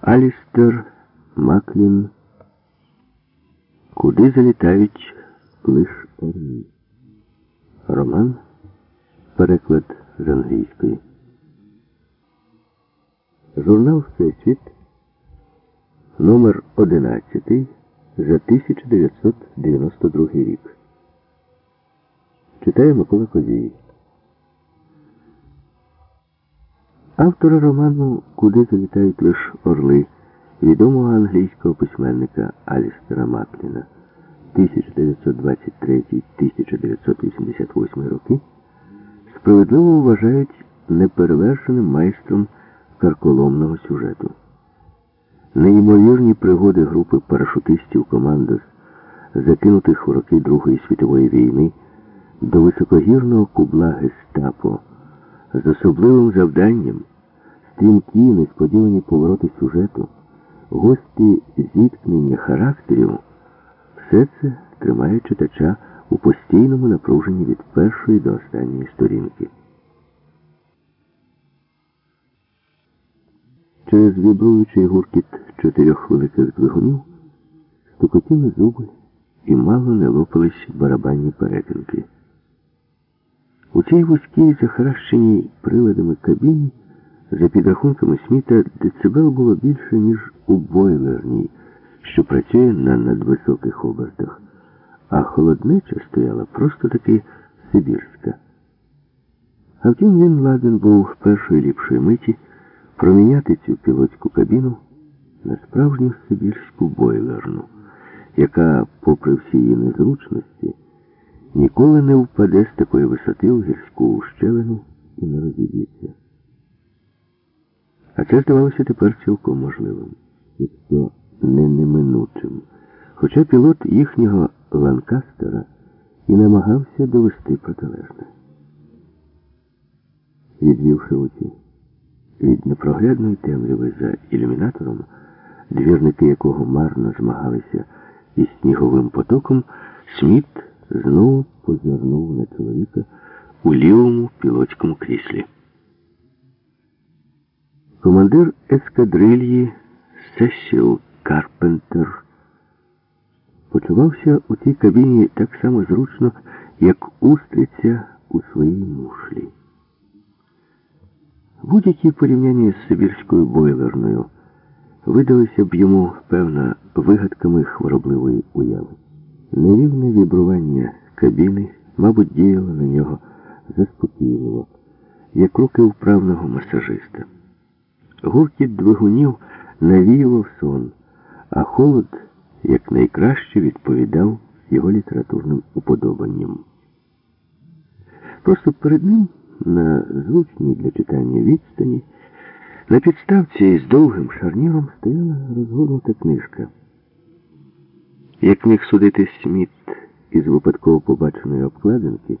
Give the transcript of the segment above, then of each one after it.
Алістер Маклін. Куди залітають лиш орли. Роман. Переклад з англійської. Журнал Всесвіт. Номер 11 за 1992 рік. Читає Микола Козій. Автора роману Куди залітають лиш орли відомого англійського письменника Алістера Макліна 1923-1988 роки справедливо вважають неперевершеним майстром карколомного сюжету. Неймовірні пригоди групи парашутистів командос, закинутих у роки Другої світової війни, до високогірного кубла гестапо з особливим завданням, стрімкі несподівані повороти сюжету, гості зіткнення характерів, все це тримає читача у постійному напруженні від першої до останньої сторінки. Через вібруючий гуркіт чотирьох великих двигунів стукотіли зуби і мало не лопались барабанні перетинки. У цій вузькій захаращеній приладами кабіні, за підрахунками Сміта, децибел було більше, ніж у бойлерній, що працює на надвисоких обертах, а холоднеча стояла просто таки Сибірська. А втім, він ладен був першої ліпшої миті проміняти цю пілотську кабіну на справжню Сибірську бойлерну, яка, попри всі її незручності, ніколи не впаде з такої висоти в гірську ущелину і не розіб'ється. А це здавалося тепер цілком можливим, якщо не неминучим. Хоча пілот їхнього Ланкастера і намагався довести протилежне. Відвівши очі від непроглядної темряви за ілюмінатором, двірники якого марно змагалися із сніговим потоком, Сміт знову позирнув на чоловіка у лівому пілотському кріслі. Командир ескадрильї Сесіл Карпентер почувався у цій кабіні так само зручно, як устриця у своїй мушлі. Будь-які порівняння з Сибірською бойлерною видалися б йому, певно, вигадками хворобливої уяви. Нерівне вібрування кабіни, мабуть, діяло на нього заспокійливо, як руки вправного масажиста. Гуркіт двигунів навіював сон, а холод якнайкраще відповідав його літературним уподобанням. Просто перед ним, на зручній для читання відстані, на підставці із довгим шарніром стояла розгорнута книжка. Як міг судити Сміт із випадково побаченої обкладинки,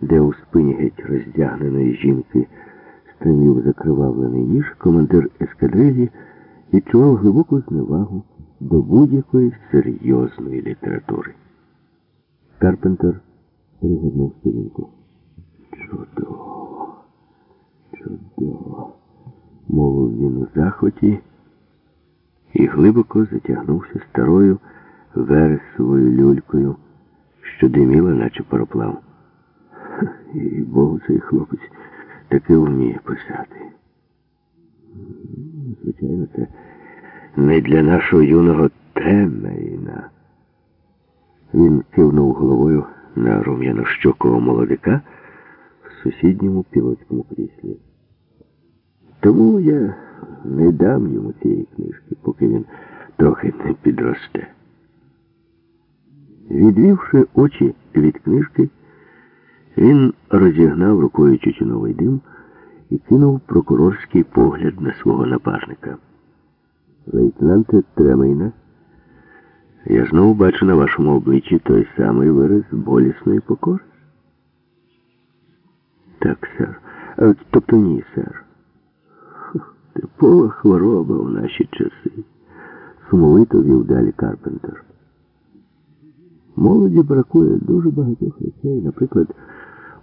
де у спині геть роздягненої жінки стримів закривавлений ніж, командир ескадрилі відчував глибоку зневагу до будь-якої серйозної літератури. Карпентер перегорнув сторінку. Чудово, чудово, мовив він у захваті і глибоко затягнувся старою вересовою люлькою, що диміла, наче пароплав. І Богу, цей хлопець таки вміє писати. Звичайно, це не для нашого юного Темейна. Він кивнув головою на рум'янощокого молодика в сусідньому пілотському кріслі. Тому я не дам йому цієї книжки, поки він трохи не підросте. Відвівши очі від книжки, він розігнав рукою тютюновий дим і кинув прокурорський погляд на свого напарника. Лейтенанте Тремейна, я знову бачу на вашому обличчі той самий вираз болісної покори. Так, сер. Тобто ні, сер. Типова хвороба в наші часи. Сумовито вів далі Карпентер. Молоді бракує дуже багатьох речей, наприклад,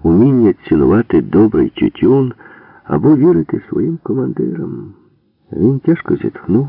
уміння цінувати добрий тютюн або вірити своїм командирам. Він тяжко зітхнув.